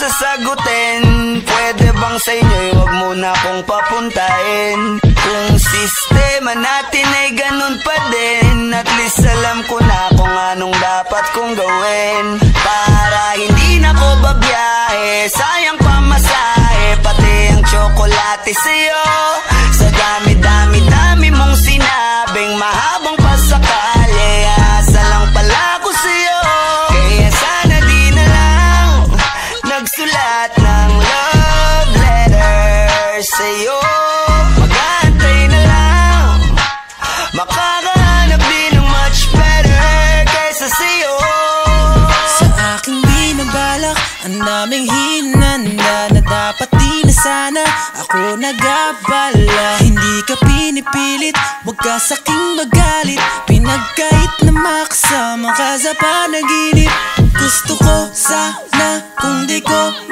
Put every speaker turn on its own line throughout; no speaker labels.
sasagutin Pwede bang sa inyo'y huwag muna kong papuntahin. Kung sistema natin ay ganun pa din Sayang pamasahe Pati ang tsokolate sa'yo.
pinag-abala Hindi ka pinipilit, wag ka saking magalit. Pinagkait na makasama ka sa panaginip. Gusto ko sana kung di ko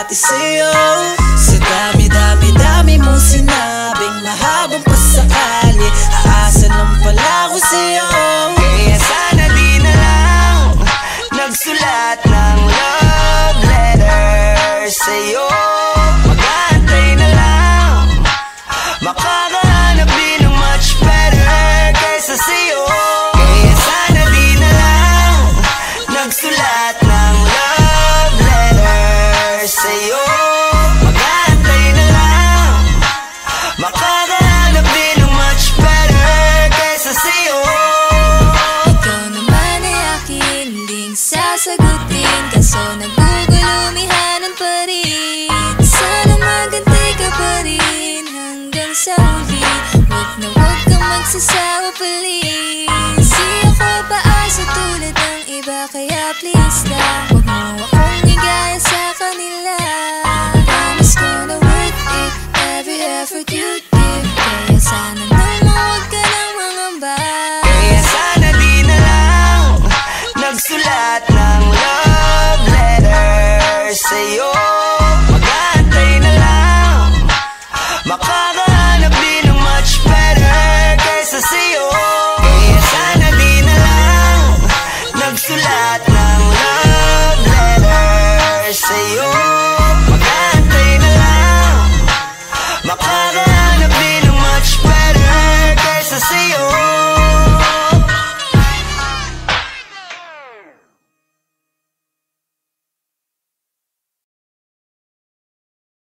pati sa'yo. Sa dami-dami-dami mong sinabing mahabang
Huwag na huwag kang magsasawa please. Di ako paasa tulad ng iba Kaya please na Huwag mo akong igaya sa kanila.